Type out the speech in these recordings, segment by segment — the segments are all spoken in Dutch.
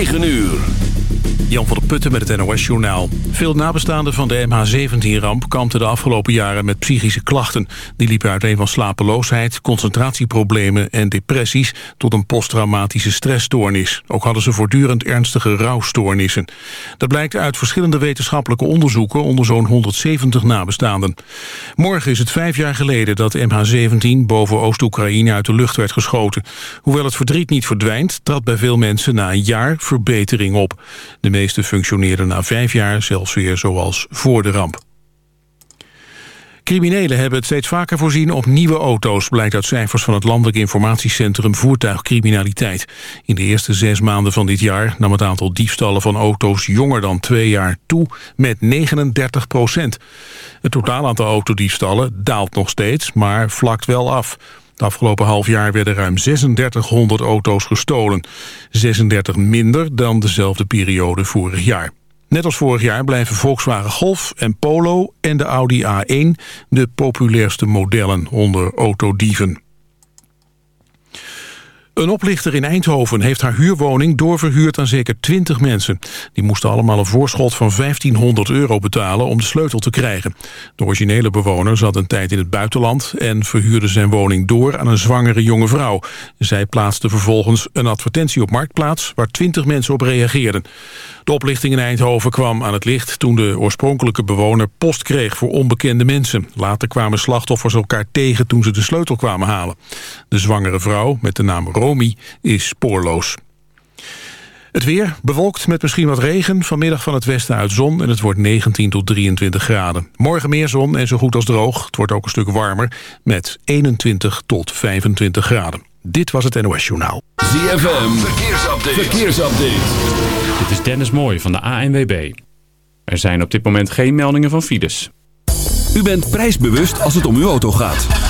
9 uur. Jan van der Putten met het NOS-journaal. Veel nabestaanden van de MH17-ramp kampten de afgelopen jaren met psychische klachten. Die liepen uiteen van slapeloosheid, concentratieproblemen en depressies... tot een posttraumatische stressstoornis. Ook hadden ze voortdurend ernstige rouwstoornissen. Dat blijkt uit verschillende wetenschappelijke onderzoeken... onder zo'n 170 nabestaanden. Morgen is het vijf jaar geleden dat MH17 boven Oost-Oekraïne uit de lucht werd geschoten. Hoewel het verdriet niet verdwijnt, trad bij veel mensen na een jaar verbetering op. De meeste functioneerden na vijf jaar zelfs weer zoals voor de ramp. Criminelen hebben het steeds vaker voorzien op nieuwe auto's... blijkt uit cijfers van het Landelijk Informatiecentrum Voertuigcriminaliteit. In de eerste zes maanden van dit jaar nam het aantal diefstallen van auto's... jonger dan twee jaar toe met 39 procent. Het totaal aantal autodiefstallen daalt nog steeds, maar vlakt wel af. Het afgelopen half jaar werden ruim 3600 auto's gestolen. 36 minder dan dezelfde periode vorig jaar. Net als vorig jaar blijven Volkswagen Golf en Polo en de Audi A1 de populairste modellen onder autodieven. Een oplichter in Eindhoven heeft haar huurwoning doorverhuurd aan zeker 20 mensen. Die moesten allemaal een voorschot van 1500 euro betalen om de sleutel te krijgen. De originele bewoner zat een tijd in het buitenland en verhuurde zijn woning door aan een zwangere jonge vrouw. Zij plaatste vervolgens een advertentie op Marktplaats waar 20 mensen op reageerden. De oplichting in Eindhoven kwam aan het licht toen de oorspronkelijke bewoner post kreeg voor onbekende mensen. Later kwamen slachtoffers elkaar tegen toen ze de sleutel kwamen halen. De zwangere vrouw met de naam Romy is spoorloos. Het weer bewolkt met misschien wat regen. Vanmiddag van het westen uit zon en het wordt 19 tot 23 graden. Morgen meer zon en zo goed als droog. Het wordt ook een stuk warmer met 21 tot 25 graden. Dit was het NOS Journaal. ZFM, verkeersupdate. verkeersupdate. Dit is Dennis Mooij van de ANWB. Er zijn op dit moment geen meldingen van files. U bent prijsbewust als het om uw auto gaat.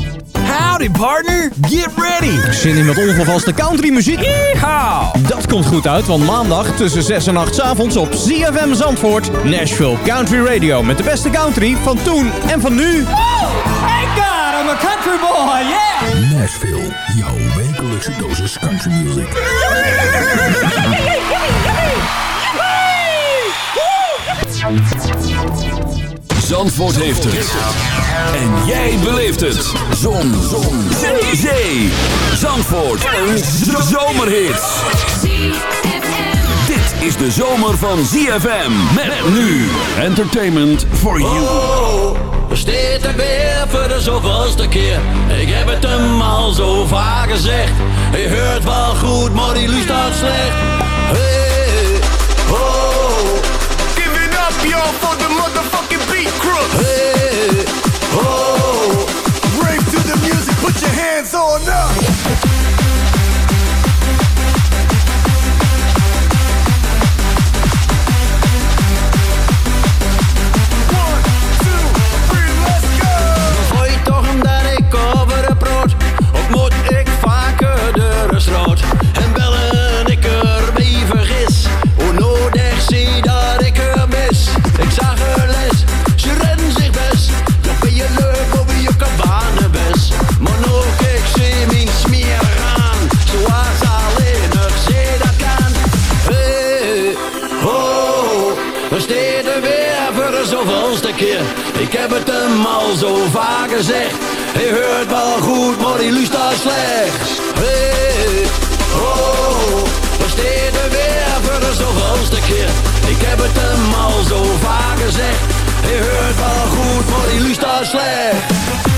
Howdy partner, get ready! Zin in met onvervaste countrymuziek? Yeehaw! Dat komt goed uit, want maandag tussen 6 en 8 's avonds op ZFM Zandvoort... Nashville Country Radio met de beste country van toen en van nu. Thank God, I'm a country boy, yeah! Nashville, jouw wekelijkse dosis country music. Zandvoort heeft het. En jij beleeft het. Zon. Zon. Zee. Zee. Zandvoort. Een zomerhit. Dit is de zomer van ZFM. Met nu. Entertainment for you. Oh, steeds er weer voor de zoveelste keer. Ik heb het hem al zo vaak gezegd. Je hoort wel goed, maar die luistert slecht. Hey, oh. Give it up, yo, for the motherfucking hands on up. Ik heb het hem al zo vaak gezegd. Hij hoort wel goed, maar hij luistert slechts. Hey, oh, we weer voor de zoveelste keer. Ik heb het hem al zo vaak gezegd. Hij hoort wel goed, maar hij luistert slechts.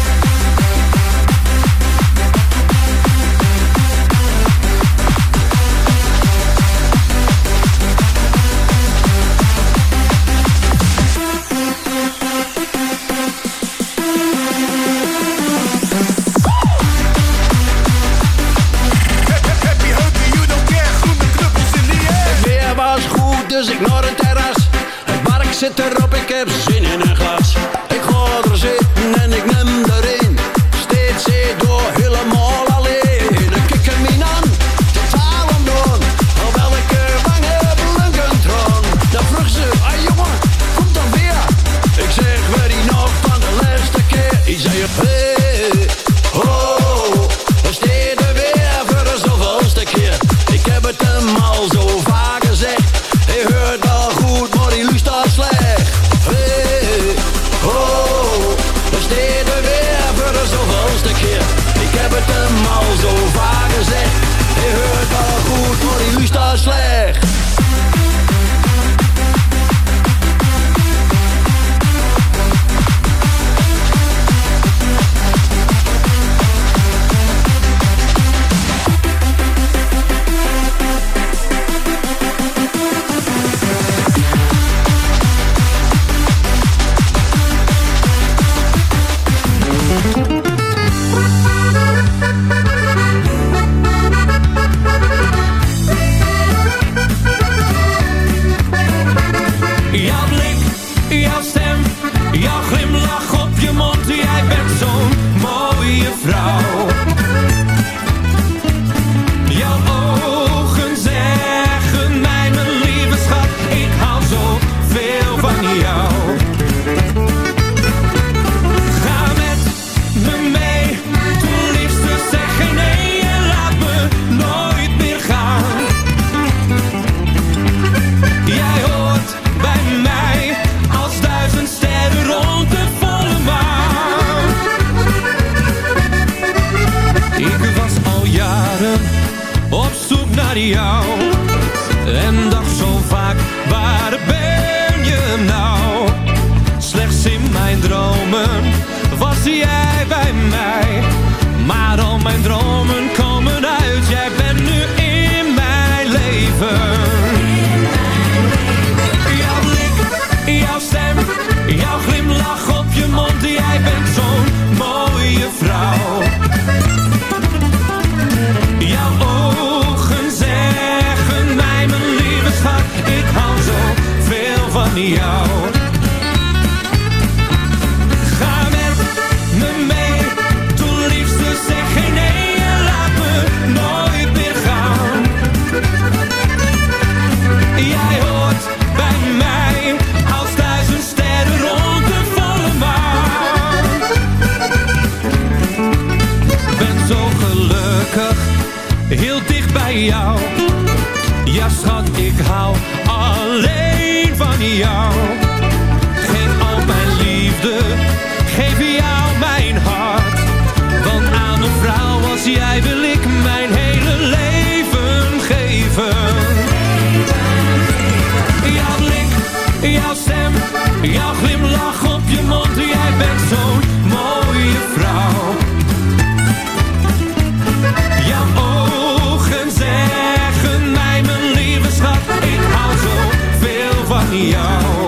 Toen liefst ze zeggen nee en laat me nooit meer gaan. Jij hoort bij mij als duizend sterren rond de volle baan. Ik was al jaren op zoek naar jou. we are jou.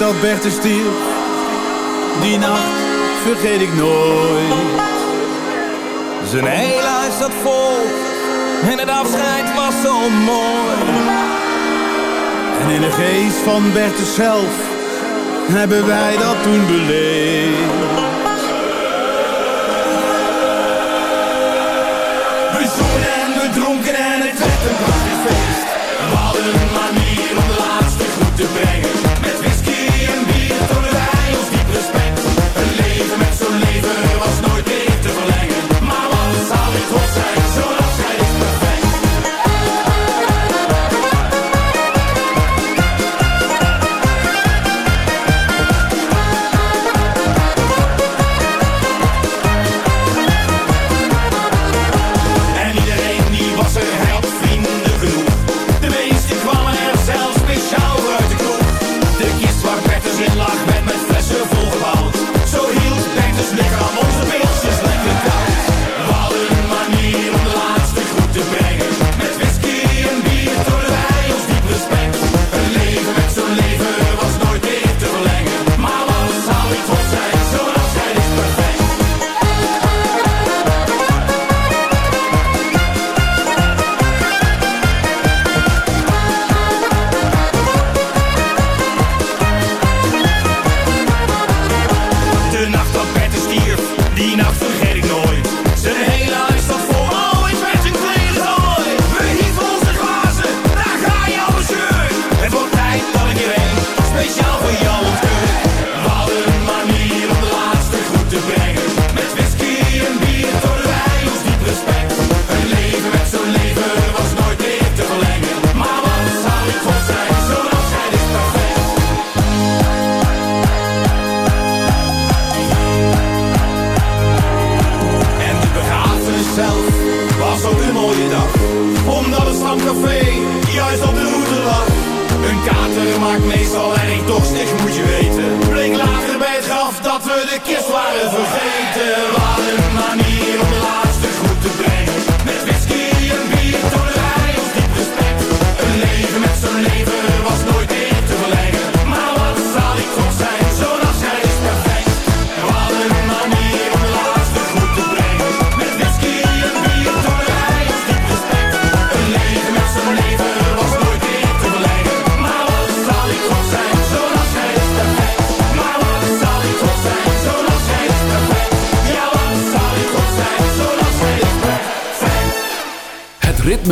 dat Bertus stierf. Die nacht vergeet ik nooit. Zijn hele huis zat vol en het afscheid was zo mooi. En in de geest van Bertus zelf hebben wij dat toen beleefd. We zongen en we dronken en het werd een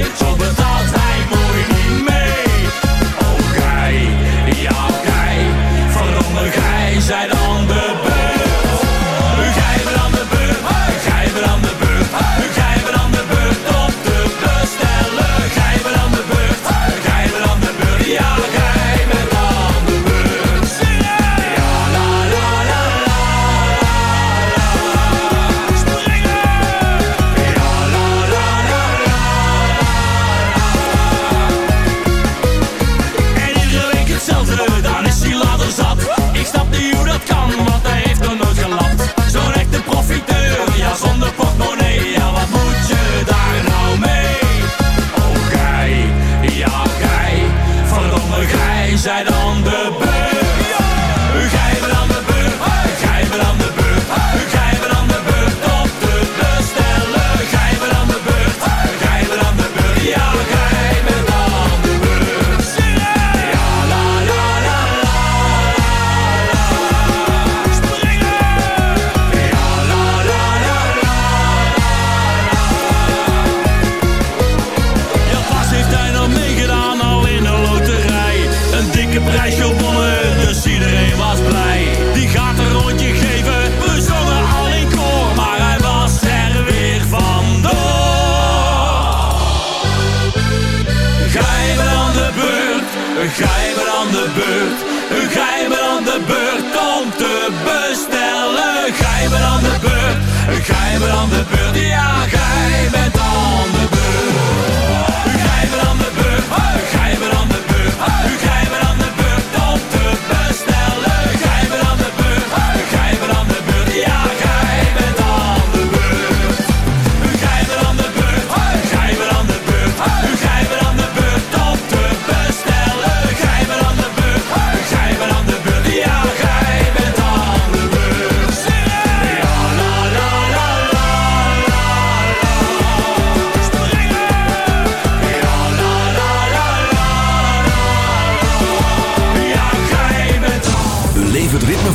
de wc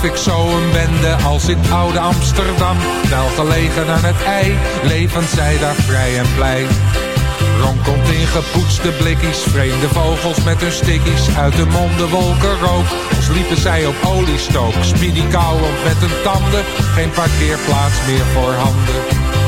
Trof ik zo een bende als in oude Amsterdam. Wel gelegen aan het ei, levend zij daar vrij en blij. Ronkelt in gepoetste blikjes, vreemde vogels met hun stickies. Uit de monden wolken rook, als liepen zij op oliestook. Speedy kauwend met hun tanden, geen parkeerplaats meer voor handen.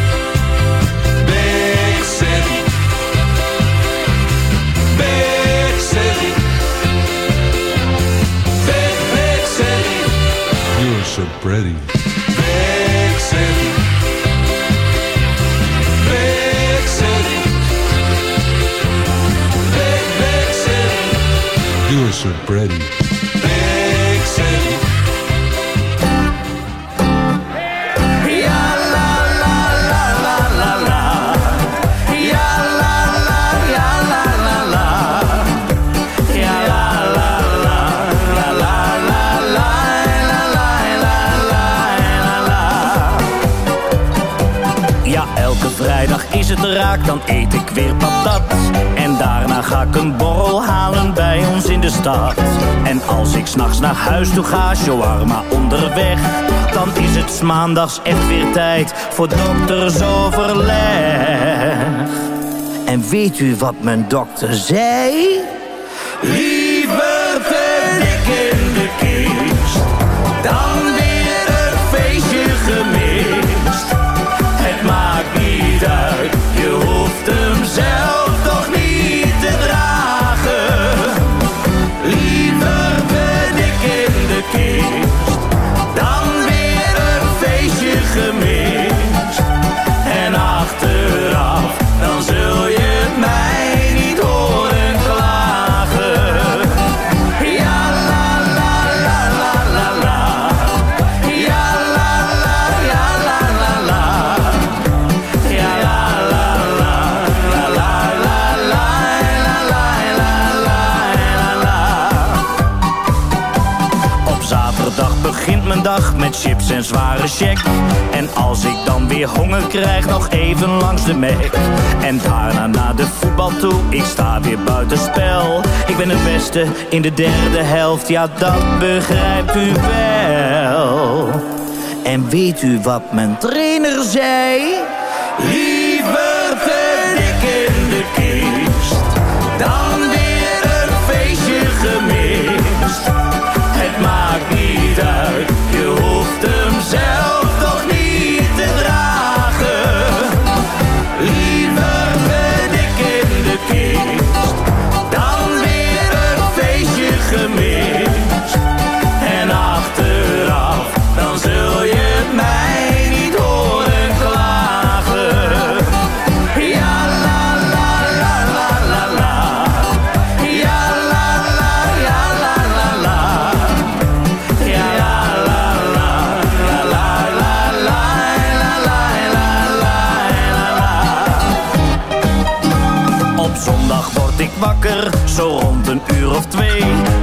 so pretty. Vixen. Vixen. Vixen. You are so pretty. Het raak, dan eet ik weer patat. En daarna ga ik een borrel halen bij ons in de stad. En als ik s'nachts naar huis toe ga, shawarma onderweg. Dan is het maandags echt weer tijd voor doktersoverleg. En weet u wat mijn dokter zei? Liever te dik in de kist dan weer een feestje gemist. Het maakt niet uit, En als ik dan weer honger krijg, nog even langs de Mac. En daarna naar de voetbal toe, ik sta weer buitenspel. Ik ben het beste in de derde helft, ja dat begrijpt u wel. En weet u wat mijn trainer zei? Liever te dik in de kist dan weer een feestje gemist. Het maakt niet uit,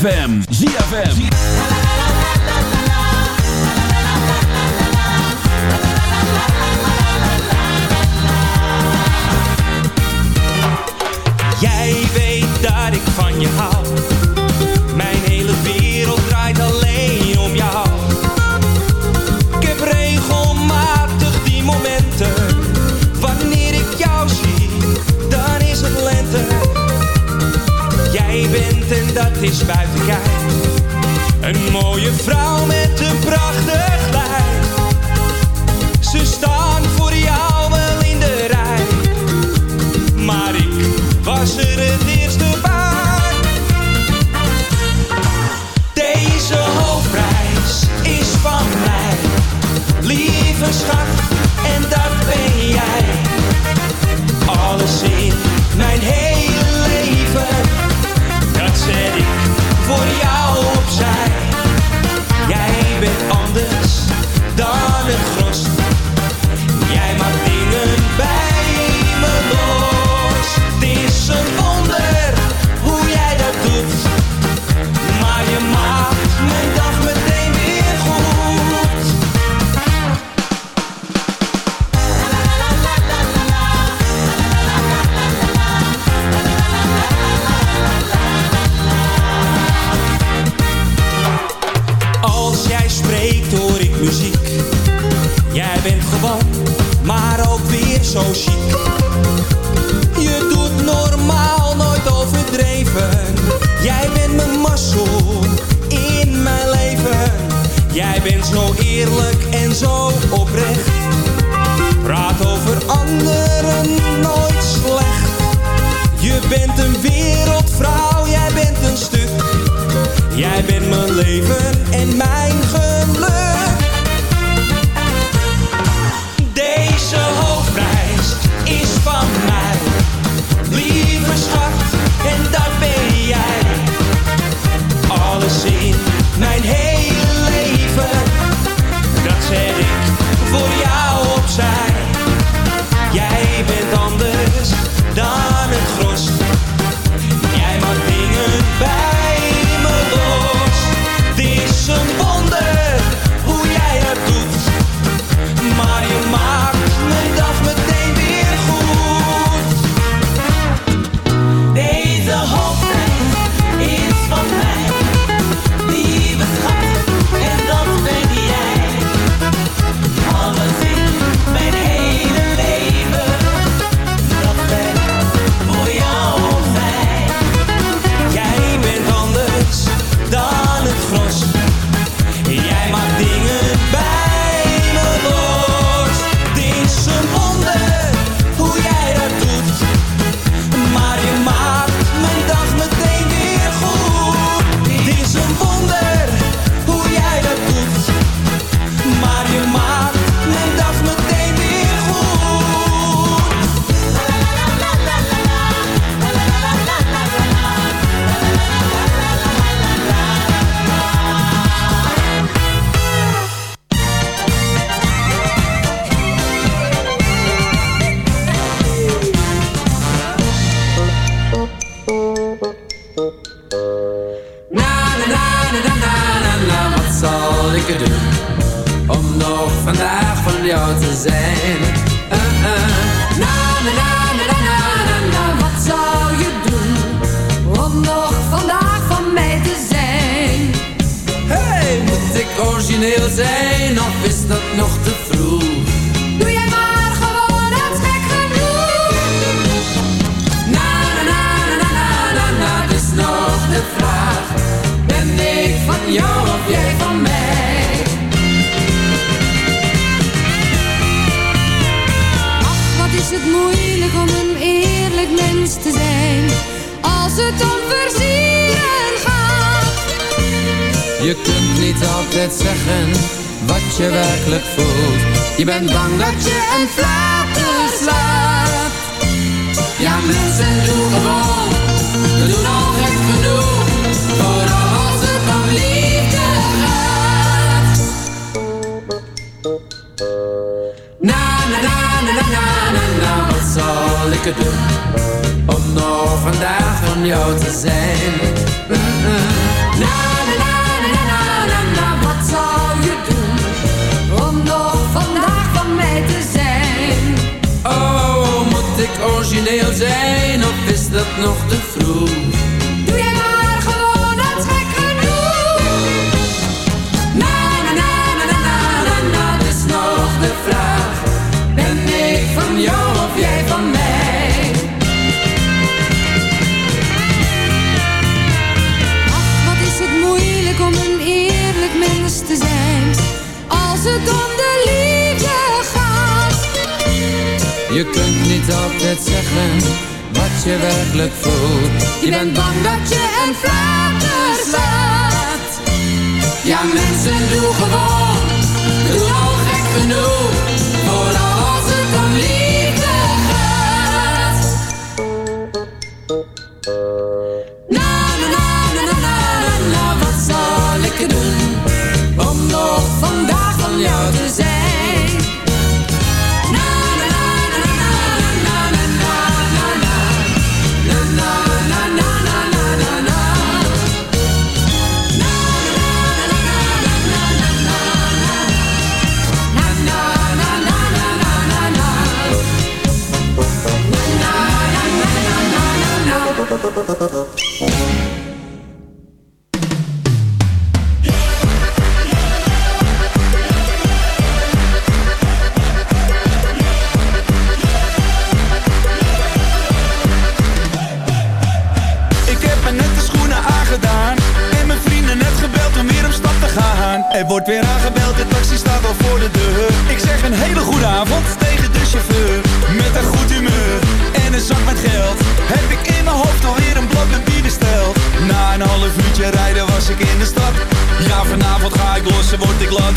ZFM. Nog te vroeg?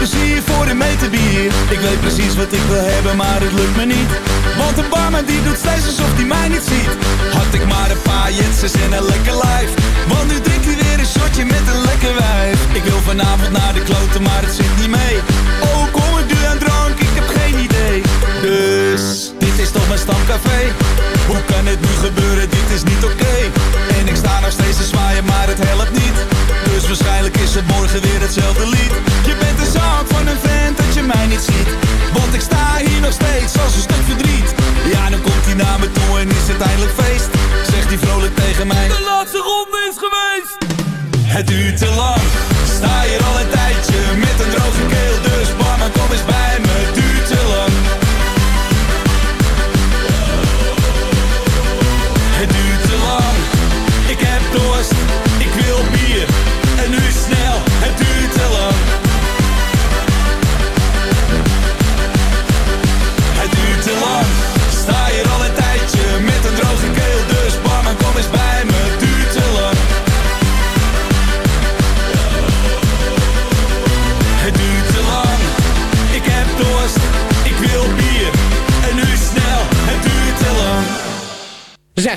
plezier voor een meter bier. Ik weet precies wat ik wil hebben, maar het lukt me niet. Want de barman die doet steeds alsof hij mij niet ziet. Had ik maar een paar jetsers en een lekker lijf. Want nu drinkt hij weer een shotje met een lekker wijf. Ik wil vanavond naar de kloten, maar het zit niet mee. Oh, kom ik nu aan drank, ik heb geen idee. Dus, dit is toch mijn stamcafé Hoe kan het nu gebeuren, dit is niet oké. En ik sta nog steeds te zwaaien, maar het helpt niet. Dus waarschijnlijk is het morgen weer hetzelfde lied. Je bent een zaak van een vent dat je mij niet ziet. Want ik sta hier nog steeds als een stuk verdriet. Ja, dan komt hij naar me toe en is het eindelijk feest. Zegt hij vrolijk tegen mij. De laatste ronde is geweest. Het duurt te lang. Sta hier al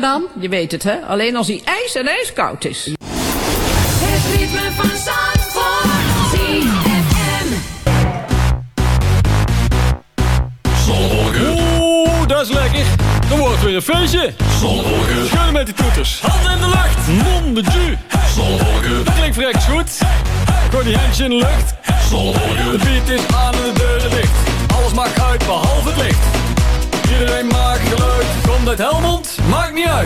dan? Je weet het, hè? Alleen als hij ijs en ijskoud is. Het ritme van Zandvoort. ZFM. Oeh, dat is lekker. Dan wordt weer een feestje. Zonnewolken. Schudden met die toeters. Handen in de lucht. Mon de ju. Zonnewolken. Dat klinkt vreks goed. Gooi die handjes in de lucht.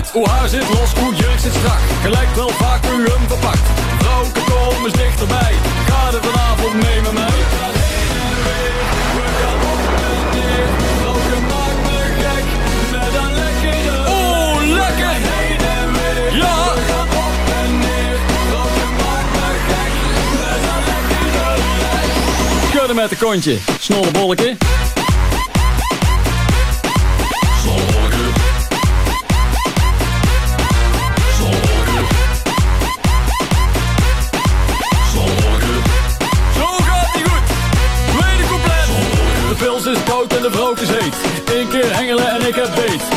Uit. Hoe haar zit los, hoe jurk zit strak. Gelijk wel vaak hoe u hem verpakt. Vrouwke, kom eens dichterbij. Ga er vanavond mee met mij. Oeh, lekker! Ja! Schudden met de kontje, snolle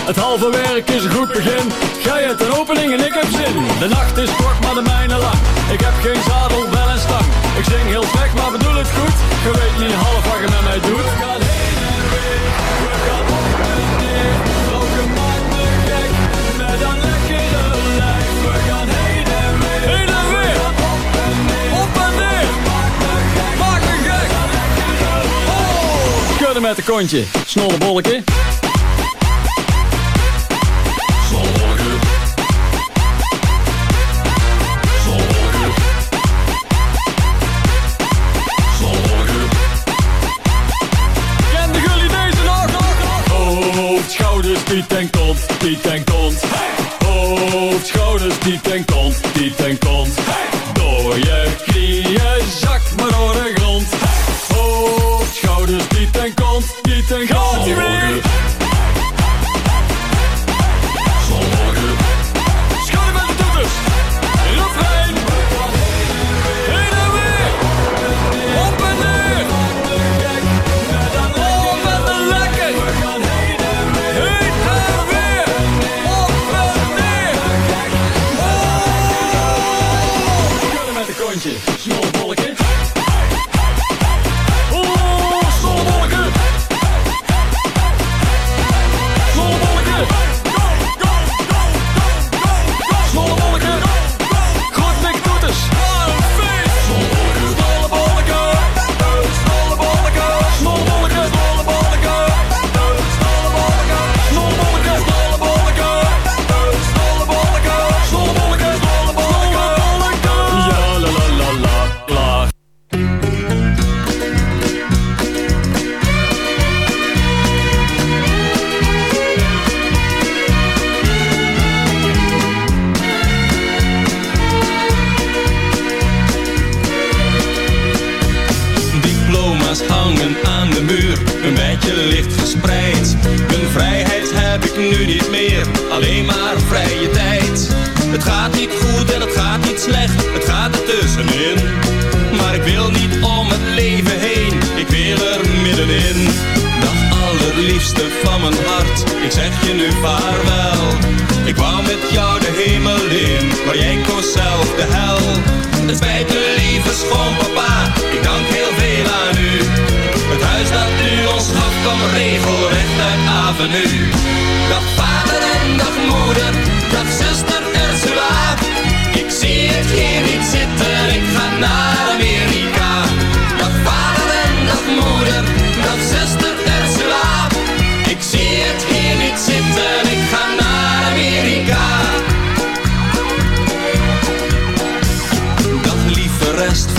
Het halve werk is een goed begin. Gij hebt een opening en ik heb zin. De nacht is kort, maar de mijne lang. Ik heb geen zadel, wel een stang. Ik zing heel slecht, maar bedoel het goed. Je weet niet half wat je met mij doet. We gaan heen en weer, we gaan op en neer. Roken maakt me gek, met een lekkere lijf. We gaan heen en weer, heen en weer. Op en neer, op en neer. Maak me gek, Oh! Schudden met de kontje, snolle bolletje.